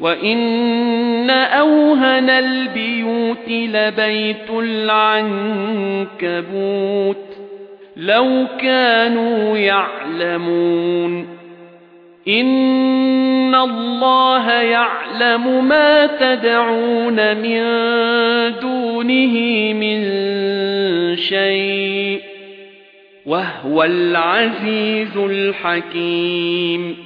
وَإِنَّ أَوْهَنَ الْبِيُوتِ لَبَيْتُ الْعَنكَبُوتِ لَوْ كَانُوا يَعْلَمُونَ إِنَّ اللَّهَ يَعْلَمُ مَا تَدْعُونَ مِن دُونِهِ مِن شَيْءٍ وَهُوَ الْعَزِيزُ الْحَكِيمُ